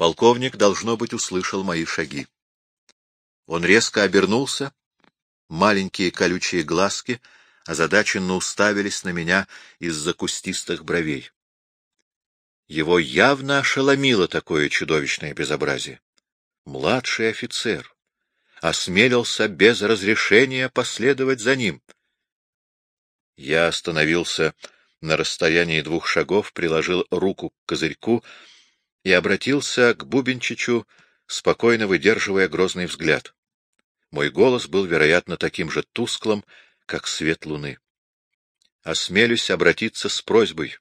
Полковник, должно быть, услышал мои шаги. Он резко обернулся, маленькие колючие глазки озадаченно уставились на меня из-за кустистых бровей. Его явно ошеломило такое чудовищное безобразие. Младший офицер осмелился без разрешения последовать за ним. Я остановился на расстоянии двух шагов, приложил руку к козырьку и обратился к Бубенчичу, спокойно выдерживая грозный взгляд. Мой голос был, вероятно, таким же тусклым, как свет луны. Осмелюсь обратиться с просьбой.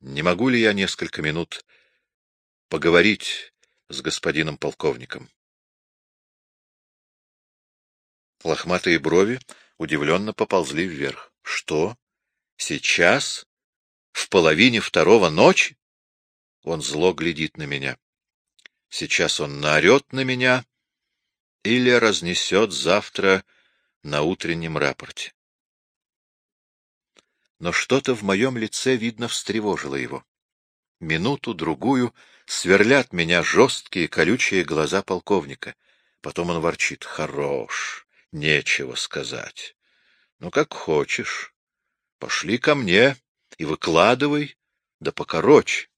Не могу ли я несколько минут поговорить с господином полковником? Лохматые брови удивленно поползли вверх. — Что? Сейчас? В половине второго ночи? Он зло глядит на меня. Сейчас он наорет на меня или разнесет завтра на утреннем рапорте. Но что-то в моем лице, видно, встревожило его. Минуту-другую сверлят меня жесткие колючие глаза полковника. Потом он ворчит. Хорош, нечего сказать. Ну, как хочешь. Пошли ко мне и выкладывай, да покороче.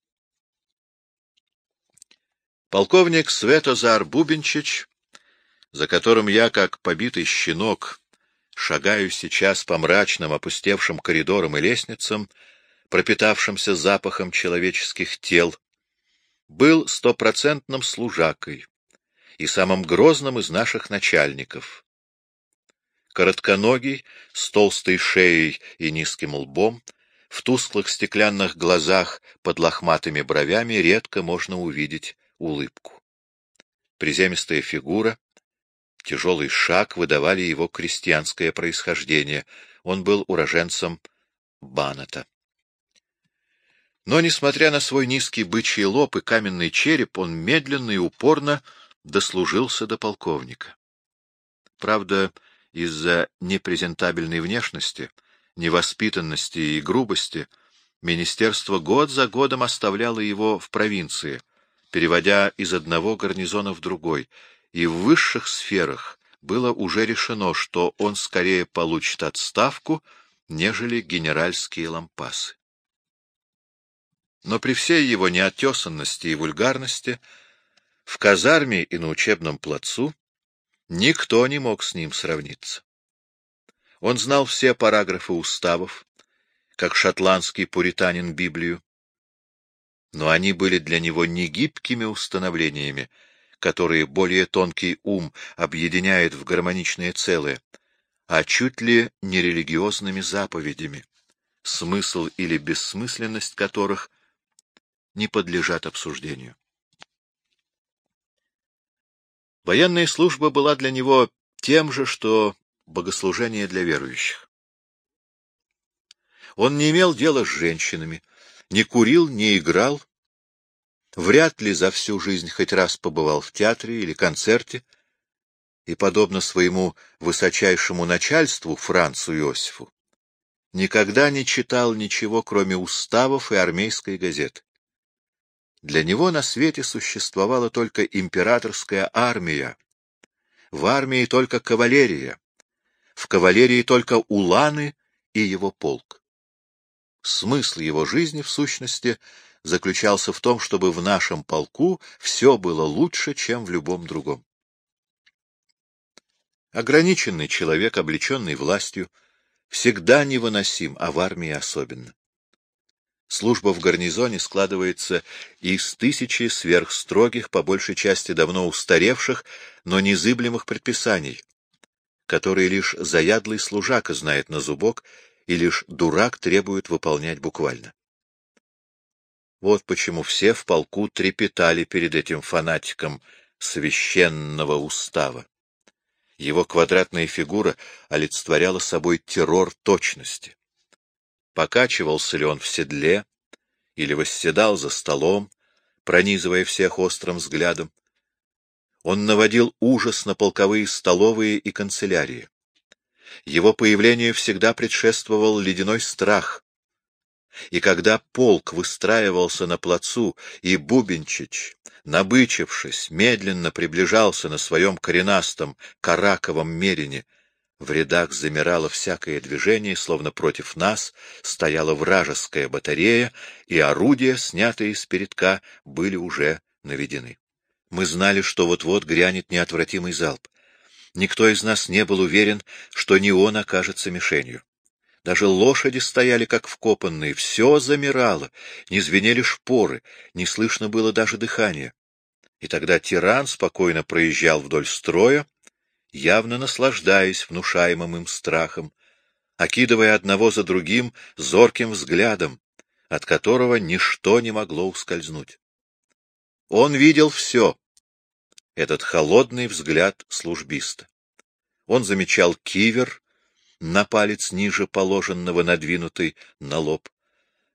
Полковник Светозар Бубенчич, за которым я, как побитый щенок, шагаю сейчас по мрачным опустевшим коридорам и лестницам, пропитавшимся запахом человеческих тел, был стопроцентным служакой и самым грозным из наших начальников, коротконогий, с толстой шеей и низким лбом, в тусклых стеклянных глазах под лохматыми бровями редко можно увидеть улыбку. Приземистая фигура, тяжелый шаг выдавали его крестьянское происхождение. Он был уроженцем Баната. Но, несмотря на свой низкий бычий лоб и каменный череп, он медленно и упорно дослужился до полковника. Правда, из-за непрезентабельной внешности, невоспитанности и грубости министерство год за годом оставляло его в провинции, переводя из одного гарнизона в другой, и в высших сферах было уже решено, что он скорее получит отставку, нежели генеральские лампасы. Но при всей его неотесанности и вульгарности в казарме и на учебном плацу Никто не мог с ним сравниться. Он знал все параграфы уставов, как шотландский пуританин Библию, но они были для него не гибкими установлениями, которые более тонкий ум объединяет в гармоничное целое, а чуть ли не религиозными заповедями, смысл или бессмысленность которых не подлежат обсуждению. Военная служба была для него тем же, что богослужение для верующих. Он не имел дела с женщинами, не курил, не играл, вряд ли за всю жизнь хоть раз побывал в театре или концерте, и, подобно своему высочайшему начальству Францу Иосифу, никогда не читал ничего, кроме уставов и армейской газеты. Для него на свете существовала только императорская армия, в армии только кавалерия, в кавалерии только уланы и его полк. Смысл его жизни, в сущности, заключался в том, чтобы в нашем полку все было лучше, чем в любом другом. Ограниченный человек, облеченный властью, всегда невыносим, а в армии особенно. Служба в гарнизоне складывается из тысячи сверхстрогих, по большей части давно устаревших, но незыблемых предписаний, которые лишь заядлый служака знает на зубок и лишь дурак требует выполнять буквально. Вот почему все в полку трепетали перед этим фанатиком священного устава. Его квадратная фигура олицетворяла собой террор точности покачивался ли он в седле или восседал за столом, пронизывая всех острым взглядом. Он наводил ужас на полковые столовые и канцелярии. Его появлению всегда предшествовал ледяной страх. И когда полк выстраивался на плацу, и Бубенчич, набычившись, медленно приближался на своем коренастом караковом мерине, в рядах замирало всякое движение, словно против нас стояла вражеская батарея, и орудия, снятые с передка, были уже наведены. Мы знали, что вот-вот грянет неотвратимый залп. Никто из нас не был уверен, что не он окажется мишенью. Даже лошади стояли как вкопанные, все замирало, не звенели шпоры, не слышно было даже дыхания. И тогда тиран спокойно проезжал вдоль строя, явно наслаждаясь внушаемым им страхом, окидывая одного за другим зорким взглядом, от которого ничто не могло ускользнуть. Он видел все, этот холодный взгляд службиста. Он замечал кивер, на палец ниже положенного, надвинутый на лоб,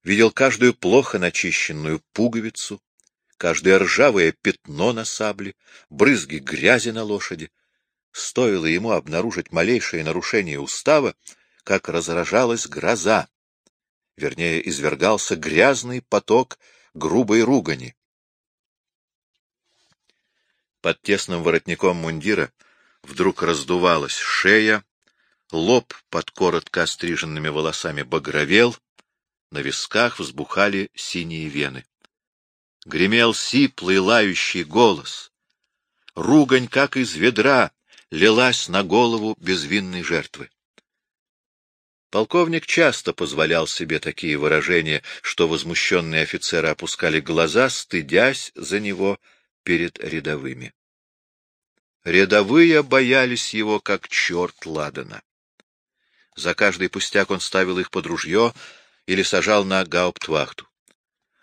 видел каждую плохо начищенную пуговицу, каждое ржавое пятно на сабле, брызги грязи на лошади. Стоило ему обнаружить малейшее нарушение устава, как разражалась гроза, вернее, извергался грязный поток грубой ругани. Под тесным воротником мундира вдруг раздувалась шея, лоб под коротко остриженными волосами багровел, на висках взбухали синие вены. Гремел сиплый лающий голос. Ругань, как из ведра, лилась на голову безвинной жертвы. Полковник часто позволял себе такие выражения, что возмущенные офицеры опускали глаза, стыдясь за него перед рядовыми. Рядовые боялись его, как черт ладана. За каждый пустяк он ставил их под ружье или сажал на гауптвахту.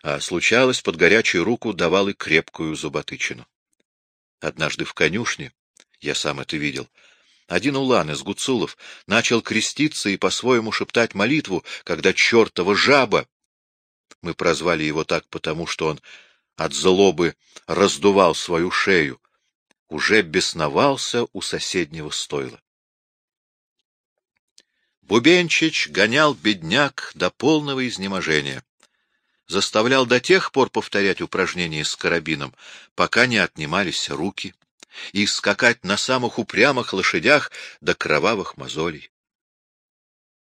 А случалось, под горячую руку давал и крепкую зуботычину. Однажды в конюшне я сам это видел. Один улан из гуцулов начал креститься и по-своему шептать молитву, когда чертова жаба... Мы прозвали его так потому, что он от злобы раздувал свою шею, уже бесновался у соседнего стойла. Бубенчич гонял бедняк до полного изнеможения. Заставлял до тех пор повторять упражнения с карабином, пока не отнимались руки и скакать на самых упрямых лошадях до кровавых мозолей.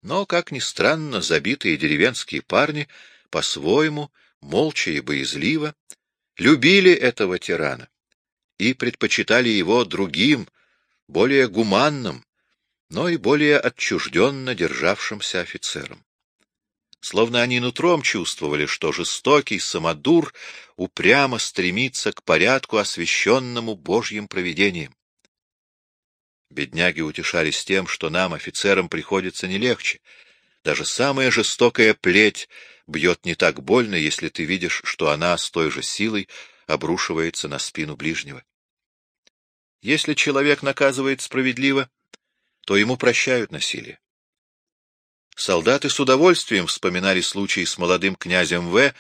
Но, как ни странно, забитые деревенские парни по-своему, молча и боязливо, любили этого тирана и предпочитали его другим, более гуманным, но и более отчужденно державшимся офицерам словно они нутром чувствовали, что жестокий самодур упрямо стремится к порядку, освященному Божьим провидением. Бедняги утешались тем, что нам, офицерам, приходится не легче. Даже самая жестокая плеть бьет не так больно, если ты видишь, что она с той же силой обрушивается на спину ближнего. Если человек наказывает справедливо, то ему прощают насилие. Солдаты с удовольствием вспоминали случай с молодым князем В.,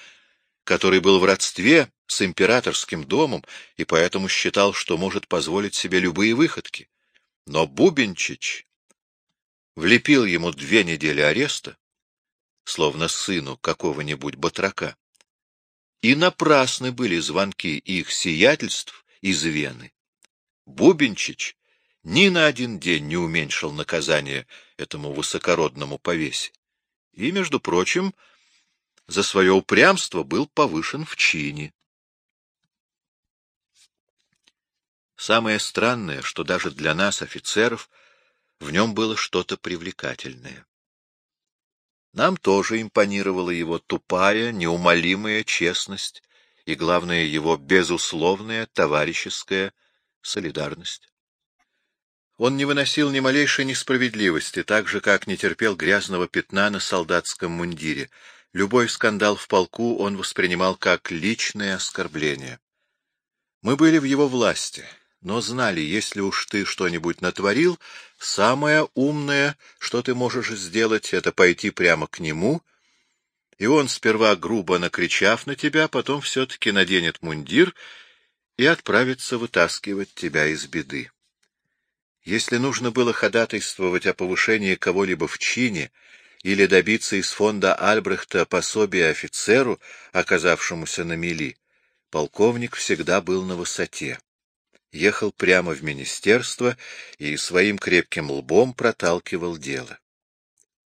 который был в родстве с императорским домом и поэтому считал, что может позволить себе любые выходки. Но Бубенчич влепил ему две недели ареста, словно сыну какого-нибудь батрака. И напрасны были звонки их сиятельств из Вены. Бубенчич ни на один день не уменьшил наказание этому высокородному повесе. И, между прочим, за свое упрямство был повышен в чине. Самое странное, что даже для нас, офицеров, в нем было что-то привлекательное. Нам тоже импонировала его тупая, неумолимая честность и, главное, его безусловная товарищеская солидарность. Он не выносил ни малейшей несправедливости, так же, как не терпел грязного пятна на солдатском мундире. Любой скандал в полку он воспринимал как личное оскорбление. Мы были в его власти, но знали, если уж ты что-нибудь натворил, самое умное, что ты можешь сделать, это пойти прямо к нему, и он, сперва грубо накричав на тебя, потом все-таки наденет мундир и отправится вытаскивать тебя из беды. Если нужно было ходатайствовать о повышении кого-либо в чине или добиться из фонда Альбрехта пособия офицеру, оказавшемуся на мели, полковник всегда был на высоте. Ехал прямо в министерство и своим крепким лбом проталкивал дело.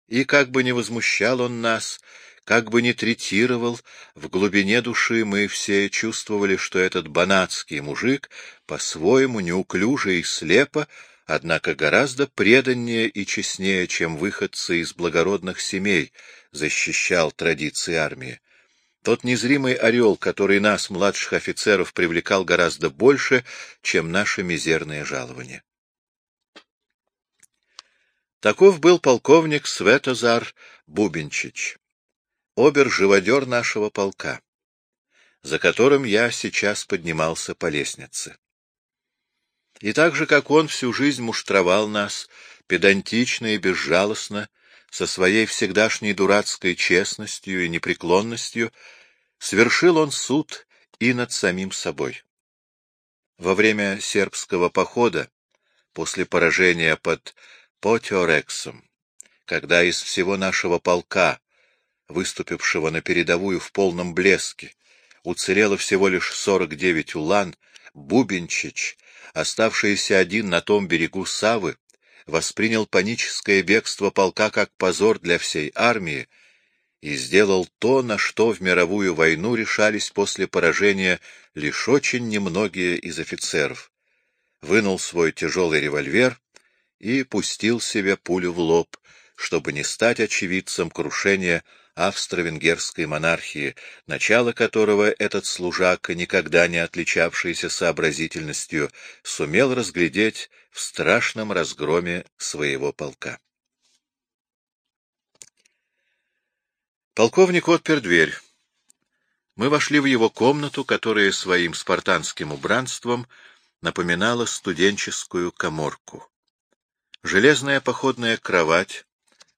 И как бы ни возмущал он нас, как бы ни третировал, в глубине души мы все чувствовали, что этот банатский мужик по-своему неуклюже и слепо однако гораздо преданнее и честнее, чем выходцы из благородных семей, защищал традиции армии. Тот незримый орел, который нас, младших офицеров, привлекал гораздо больше, чем наше мизерное жалование. Таков был полковник Светозар Бубенчич, обер-живодер нашего полка, за которым я сейчас поднимался по лестнице. И так же, как он всю жизнь муштровал нас, педантично и безжалостно, со своей всегдашней дурацкой честностью и непреклонностью, совершил он суд и над самим собой. Во время сербского похода, после поражения под Потиорексом, когда из всего нашего полка, выступившего на передовую в полном блеске, уцелело всего лишь сорок девять улан, Бубенчич оставшийся один на том берегу Савы, воспринял паническое бегство полка как позор для всей армии и сделал то, на что в мировую войну решались после поражения лишь очень немногие из офицеров. Вынул свой тяжелый револьвер и пустил себе пулю в лоб, чтобы не стать очевидцем крушения австро-венгерской монархии, начало которого этот служак, никогда не отличавшийся сообразительностью, сумел разглядеть в страшном разгроме своего полка. Полковник отпер дверь. Мы вошли в его комнату, которая своим спартанским убранством напоминала студенческую коморку. Железная походная кровать,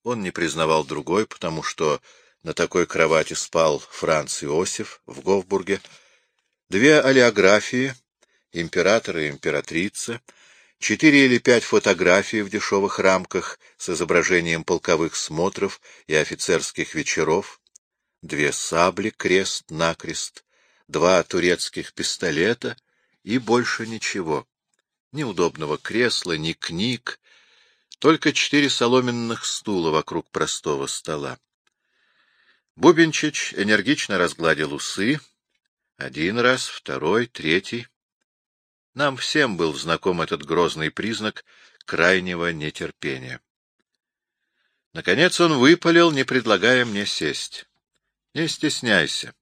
он не признавал другой, потому что на такой кровати спал Франц Иосиф в Говбурге. Две олеографии, император и императрица, четыре или пять фотографий в дешевых рамках с изображением полковых смотров и офицерских вечеров, две сабли крест-накрест, два турецких пистолета и больше ничего. Ни удобного кресла, ни книг, только четыре соломенных стула вокруг простого стола. Бубенчич энергично разгладил усы. Один раз, второй, третий. Нам всем был знаком этот грозный признак крайнего нетерпения. Наконец он выпалил, не предлагая мне сесть. Не стесняйся.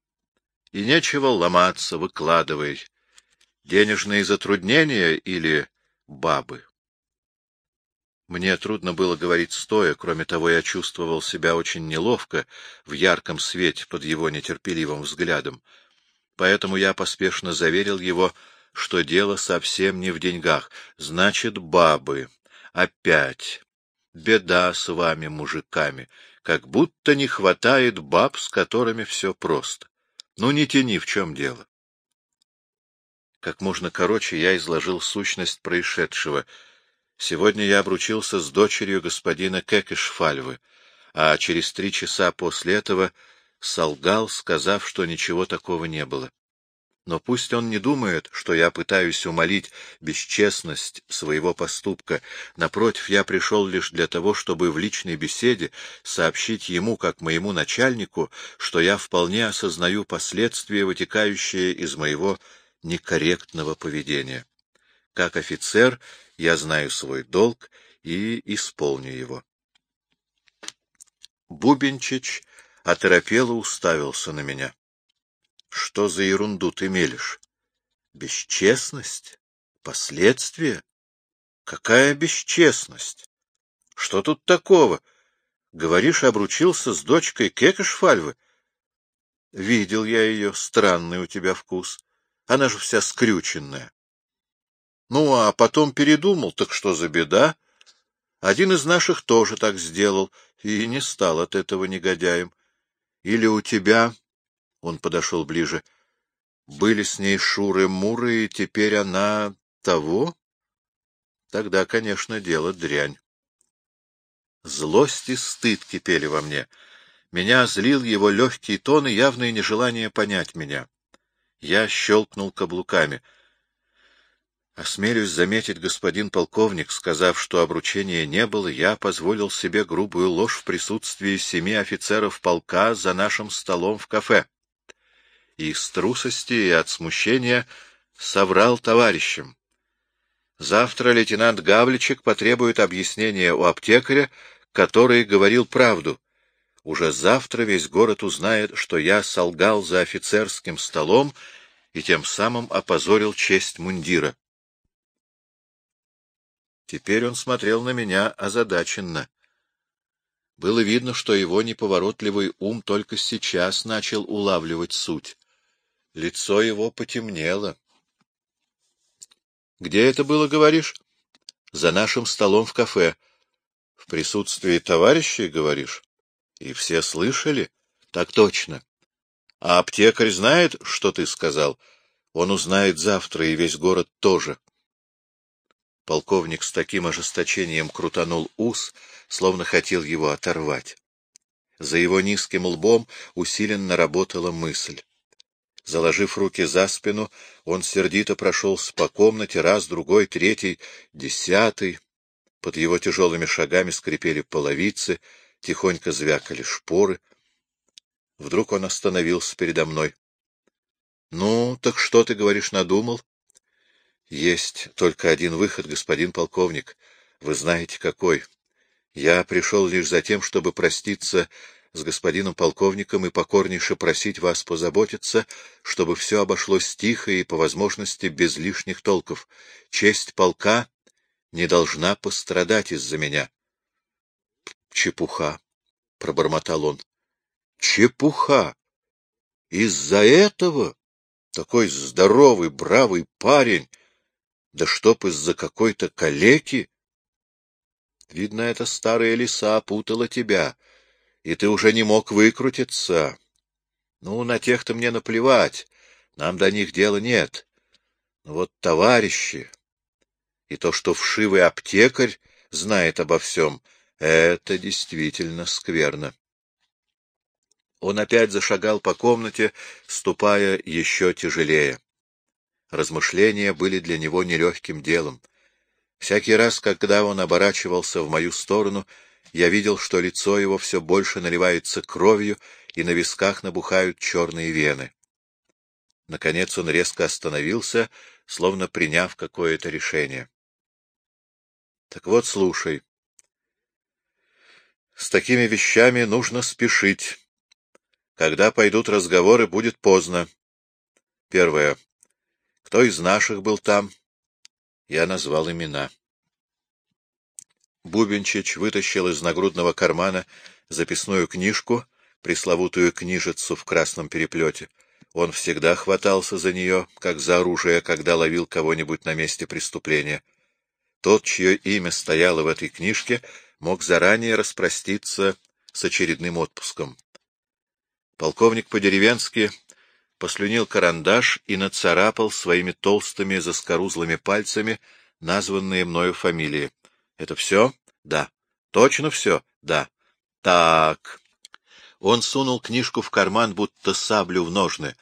И нечего ломаться, выкладывай. Денежные затруднения или бабы? Мне трудно было говорить стоя, кроме того, я чувствовал себя очень неловко в ярком свете под его нетерпеливым взглядом. Поэтому я поспешно заверил его, что дело совсем не в деньгах. Значит, бабы. Опять. Беда с вами, мужиками. Как будто не хватает баб, с которыми все просто. Ну, не тяни, в чем дело. Как можно короче я изложил сущность происшедшего — Сегодня я обручился с дочерью господина Кекешфальвы, а через три часа после этого солгал, сказав, что ничего такого не было. Но пусть он не думает, что я пытаюсь умолить бесчестность своего поступка. Напротив, я пришел лишь для того, чтобы в личной беседе сообщить ему, как моему начальнику, что я вполне осознаю последствия, вытекающие из моего некорректного поведения. Как офицер я знаю свой долг и исполню его. Бубенчич оторопело уставился на меня. — Что за ерунду ты мелешь? Бесчестность? Последствия? Какая бесчестность? Что тут такого? Говоришь, обручился с дочкой Кекешфальвы? Видел я ее, странный у тебя вкус. Она же вся скрюченная. Ну, а потом передумал, так что за беда? Один из наших тоже так сделал, и не стал от этого негодяем. Или у тебя, — он подошел ближе, — были с ней шуры-муры, и теперь она того? Тогда, конечно, дело дрянь. Злость и стыд кипели во мне. Меня злил его легкий тон и явное нежелание понять меня. Я щелкнул каблуками. Осмелюсь заметить, господин полковник, сказав, что обручения не было, я позволил себе грубую ложь в присутствии семи офицеров полка за нашим столом в кафе. И с трусости и от смущения соврал товарищам. Завтра лейтенант Гавличек потребует объяснения у аптекаря, который говорил правду. Уже завтра весь город узнает, что я солгал за офицерским столом и тем самым опозорил честь мундира. Теперь он смотрел на меня озадаченно. Было видно, что его неповоротливый ум только сейчас начал улавливать суть. Лицо его потемнело. — Где это было, говоришь? — За нашим столом в кафе. — В присутствии товарищей, говоришь? И все слышали? Так точно. А аптекарь знает, что ты сказал? Он узнает завтра, и весь город тоже. Полковник с таким ожесточением крутанул ус, словно хотел его оторвать. За его низким лбом усиленно работала мысль. Заложив руки за спину, он сердито прошелся по комнате, раз, другой, третий, десятый. Под его тяжелыми шагами скрипели половицы, тихонько звякали шпоры. Вдруг он остановился передо мной. — Ну, так что ты, говоришь, надумал? — Есть только один выход, господин полковник. Вы знаете, какой. Я пришел лишь за тем, чтобы проститься с господином полковником и покорнейше просить вас позаботиться, чтобы все обошлось тихо и, по возможности, без лишних толков. Честь полка не должна пострадать из-за меня. Чепуха, — пробормотал он. Чепуха! Из-за этого такой здоровый, бравый парень, да чтоб из-за какой-то калеки? Видно, эта старая лиса опутала тебя, и ты уже не мог выкрутиться. Ну, на тех-то мне наплевать, нам до них дела нет. Но вот товарищи, и то, что вшивый аптекарь знает обо всем — это действительно скверно. Он опять зашагал по комнате, ступая еще тяжелее. Размышления были для него нелегким делом. Всякий раз, когда он оборачивался в мою сторону, я видел, что лицо его все больше наливается кровью, и на висках набухают черные вены. Наконец он резко остановился, словно приняв какое-то решение. — Так вот, слушай, с такими вещами нужно спешить. Когда пойдут разговоры, будет поздно. Первое. Кто из наших был там? Я назвал имена. Бубенчич вытащил из нагрудного кармана записную книжку, пресловутую книжицу в красном переплете. Он всегда хватался за нее, как за оружие, когда ловил кого-нибудь на месте преступления. Тот, чье имя стояло в этой книжке, мог заранее распроститься с очередным отпуском. Полковник по-деревенски послюнил карандаш и нацарапал своими толстыми заскорузлыми пальцами названные мною фамилии. — Это все? — Да. — Точно все? — Да. — Так. Он сунул книжку в карман, будто саблю в ножны.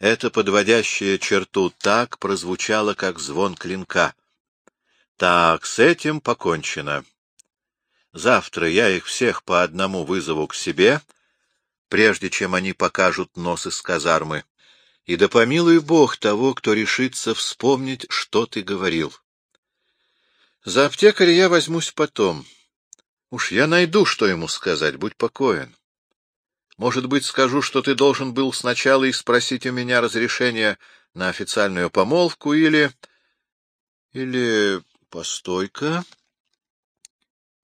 Это подводящее черту «так» прозвучало, как звон клинка. Так, с этим покончено. Завтра я их всех по одному вызову к себе, прежде чем они покажут нос из казармы. И да помилуй Бог того, кто решится вспомнить, что ты говорил. За аптекаря я возьмусь потом. Уж я найду, что ему сказать, будь покоен. Может быть, скажу, что ты должен был сначала и спросить у меня разрешения на официальную помолвку, или... Или... Постой-ка...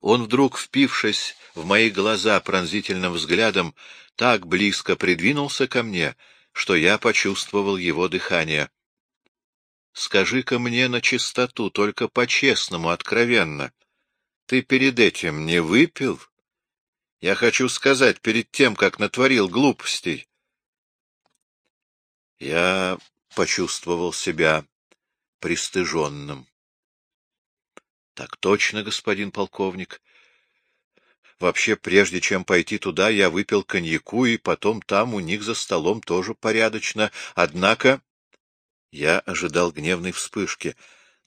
Он вдруг, впившись в мои глаза пронзительным взглядом, так близко придвинулся ко мне, что я почувствовал его дыхание. — Скажи-ка мне на чистоту, только по-честному, откровенно. Ты перед этим не выпил? Я хочу сказать, перед тем, как натворил глупостей. Я почувствовал себя пристыженным. — Так точно, господин полковник. Вообще, прежде чем пойти туда, я выпил коньяку, и потом там у них за столом тоже порядочно. Однако я ожидал гневной вспышки,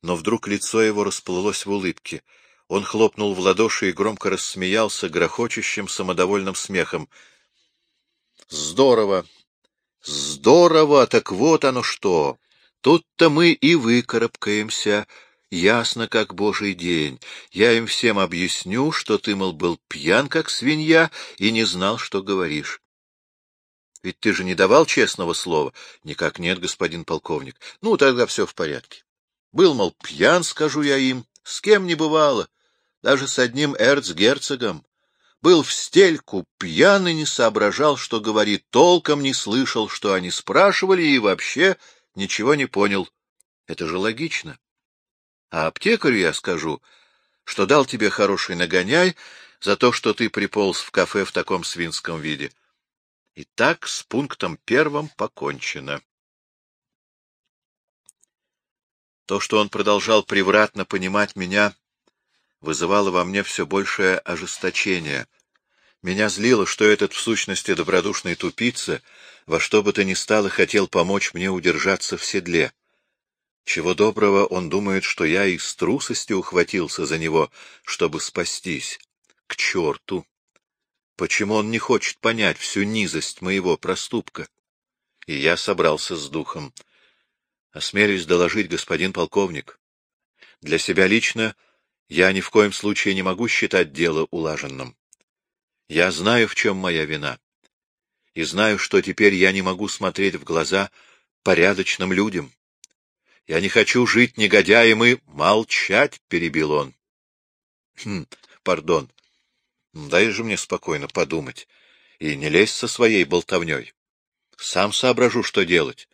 но вдруг лицо его расплылось в улыбке. Он хлопнул в ладоши и громко рассмеялся грохочущим самодовольным смехом. — Здорово! Здорово! Так вот оно что! Тут-то мы и выкарабкаемся. Ясно, как божий день. Я им всем объясню, что ты, мол, был пьян, как свинья, и не знал, что говоришь. Ведь ты же не давал честного слова. Никак нет, господин полковник. Ну, тогда все в порядке. Был, мол, пьян, скажу я им, с кем не бывало, даже с одним эрцгерцогом. Был в стельку, пьян и не соображал, что говорит, толком не слышал, что они спрашивали, и вообще ничего не понял. Это же логично. А аптекарю я скажу, что дал тебе хороший нагоняй за то, что ты приполз в кафе в таком свинском виде. И так с пунктом первым покончено. То, что он продолжал превратно понимать меня, вызывало во мне все большее ожесточение. Меня злило, что этот в сущности добродушный тупица во что бы то ни стало хотел помочь мне удержаться в седле. Чего доброго, он думает, что я из трусости ухватился за него, чтобы спастись. К черту! Почему он не хочет понять всю низость моего проступка? И я собрался с духом. Осмелюсь доложить, господин полковник. Для себя лично я ни в коем случае не могу считать дело улаженным. Я знаю, в чем моя вина. И знаю, что теперь я не могу смотреть в глаза порядочным людям. Я не хочу жить негодяем и молчать, — перебил он. Хм, пардон. Дай же мне спокойно подумать и не лезь со своей болтовней. Сам соображу, что делать.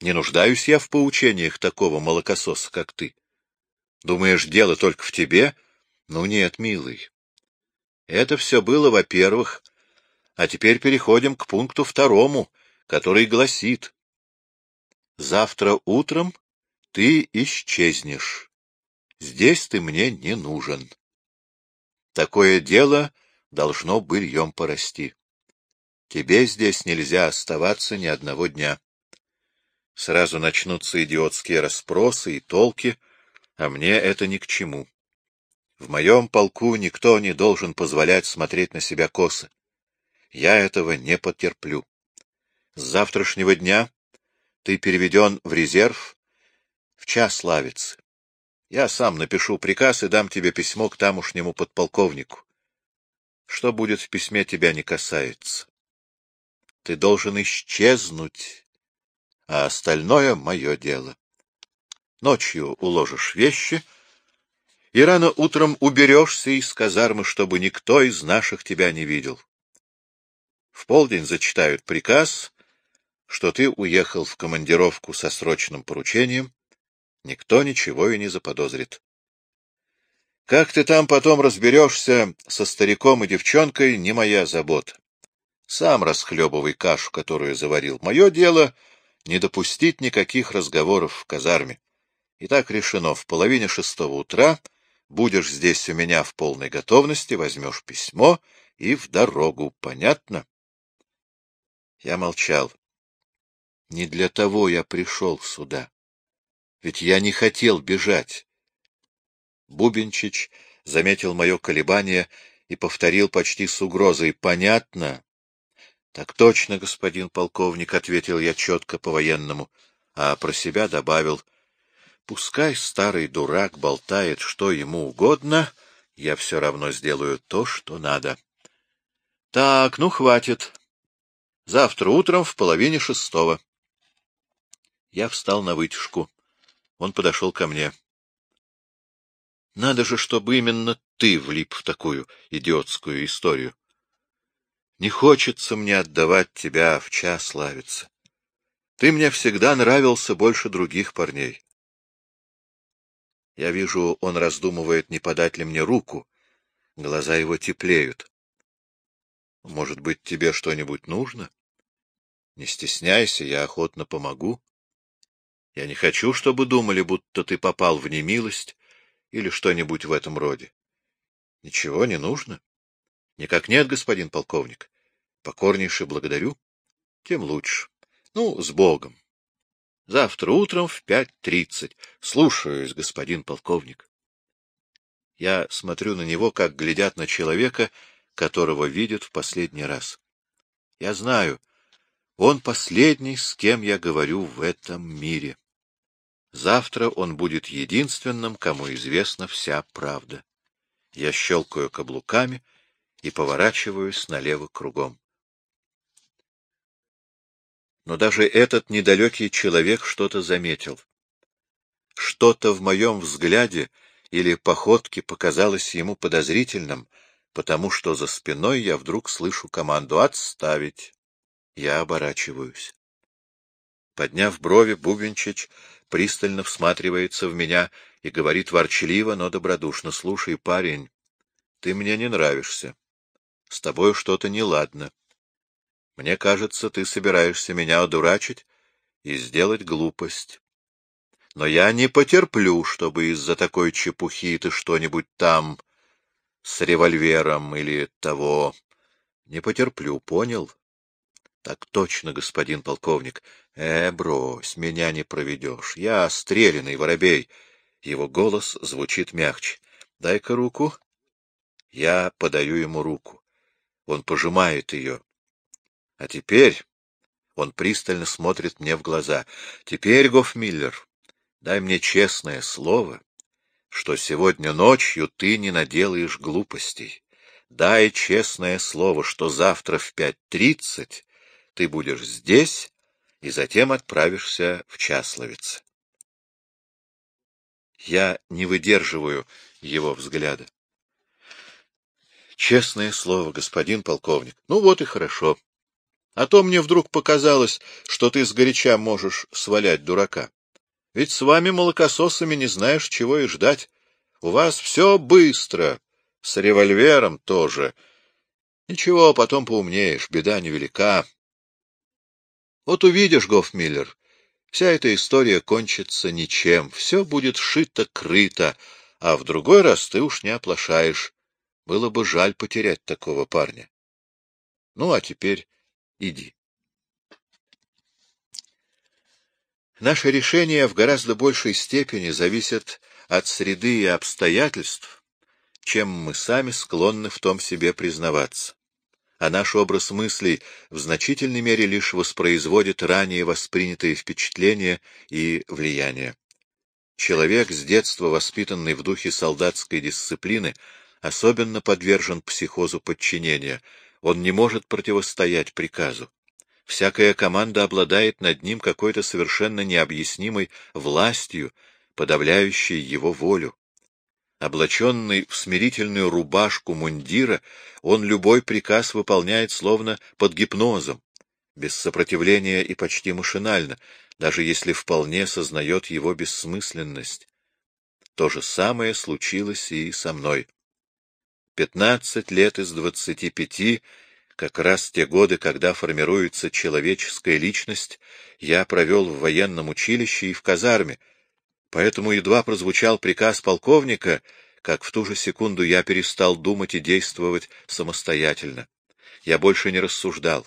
Не нуждаюсь я в поучениях такого молокососа, как ты. Думаешь, дело только в тебе? Ну нет, милый. Это все было, во-первых, а теперь переходим к пункту второму, который гласит. Завтра утром ты исчезнешь. Здесь ты мне не нужен. Такое дело должно быльем порасти. Тебе здесь нельзя оставаться ни одного дня. Сразу начнутся идиотские расспросы и толки, а мне это ни к чему. В моем полку никто не должен позволять смотреть на себя косо. Я этого не потерплю. С завтрашнего дня ты переведен в резерв в час славицы. Я сам напишу приказ и дам тебе письмо к тамошнему подполковнику. Что будет в письме, тебя не касается. Ты должен исчезнуть, а остальное — мое дело. Ночью уложишь вещи и рано утром уберешься из казармы, чтобы никто из наших тебя не видел. В полдень зачитают приказ, что ты уехал в командировку со срочным поручением, Никто ничего и не заподозрит. Как ты там потом разберешься со стариком и девчонкой, не моя забота. Сам расхлебывай кашу, которую заварил. Мое дело — не допустить никаких разговоров в казарме. И так решено, в половине шестого утра будешь здесь у меня в полной готовности, возьмешь письмо и в дорогу. Понятно? Я молчал. Не для того я пришел сюда. Ведь я не хотел бежать. Бубенчич заметил мое колебание и повторил почти с угрозой. — Понятно. — Так точно, господин полковник, — ответил я четко по-военному, а про себя добавил. — Пускай старый дурак болтает, что ему угодно, я все равно сделаю то, что надо. — Так, ну, хватит. Завтра утром в половине шестого. Я встал на вытяжку. Он подошел ко мне. — Надо же, чтобы именно ты влип в такую идиотскую историю. Не хочется мне отдавать тебя в час славиться. Ты мне всегда нравился больше других парней. Я вижу, он раздумывает, не подать ли мне руку. Глаза его теплеют. Может быть, тебе что-нибудь нужно? Не стесняйся, я охотно помогу. Я не хочу, чтобы думали, будто ты попал в немилость или что-нибудь в этом роде. Ничего не нужно. Никак нет, господин полковник. Покорнейше благодарю. Тем лучше. Ну, с Богом. Завтра утром в пять тридцать. Слушаюсь, господин полковник. Я смотрю на него, как глядят на человека, которого видят в последний раз. Я знаю, он последний, с кем я говорю в этом мире. Завтра он будет единственным, кому известна вся правда. Я щелкаю каблуками и поворачиваюсь налево кругом. Но даже этот недалекий человек что-то заметил. Что-то в моем взгляде или походке показалось ему подозрительным, потому что за спиной я вдруг слышу команду «Отставить!». Я оборачиваюсь. Подняв брови, Бубенчич пристально всматривается в меня и говорит ворчливо, но добродушно. — Слушай, парень, ты мне не нравишься. С тобой что-то неладно. Мне кажется, ты собираешься меня одурачить и сделать глупость. Но я не потерплю, чтобы из-за такой чепухи ты что-нибудь там с револьвером или того... Не потерплю, понял? — Так точно, господин полковник. Э, брось, меня не проведешь. Я стрелянный воробей. Его голос звучит мягче. Дай-ка руку. Я подаю ему руку. Он пожимает ее. А теперь... Он пристально смотрит мне в глаза. Теперь, Гофмиллер, дай мне честное слово, что сегодня ночью ты не наделаешь глупостей. Дай честное слово, что завтра в пять тридцать ты будешь здесь и затем отправишься в Часловец. Я не выдерживаю его взгляда. Честное слово, господин полковник. Ну вот и хорошо. А то мне вдруг показалось, что ты сгоряча можешь свалять дурака. Ведь с вами, молокососами, не знаешь, чего и ждать. У вас все быстро, с револьвером тоже. Ничего, потом поумнеешь, беда невелика. Вот увидишь, Гофмиллер, вся эта история кончится ничем, все будет шито-крыто, а в другой раз ты уж не оплошаешь. Было бы жаль потерять такого парня. Ну, а теперь иди. Наше решение в гораздо большей степени зависит от среды и обстоятельств, чем мы сами склонны в том себе признаваться а наш образ мыслей в значительной мере лишь воспроизводит ранее воспринятые впечатления и влияния. Человек, с детства воспитанный в духе солдатской дисциплины, особенно подвержен психозу подчинения, он не может противостоять приказу. Всякая команда обладает над ним какой-то совершенно необъяснимой властью, подавляющей его волю. Облаченный в смирительную рубашку мундира, он любой приказ выполняет словно под гипнозом, без сопротивления и почти машинально, даже если вполне сознает его бессмысленность. То же самое случилось и со мной. Пятнадцать лет из двадцати пяти, как раз те годы, когда формируется человеческая личность, я провел в военном училище и в казарме, Поэтому едва прозвучал приказ полковника, как в ту же секунду я перестал думать и действовать самостоятельно. Я больше не рассуждал,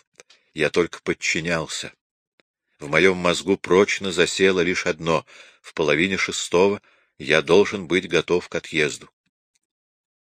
я только подчинялся. В моем мозгу прочно засело лишь одно — в половине шестого я должен быть готов к отъезду.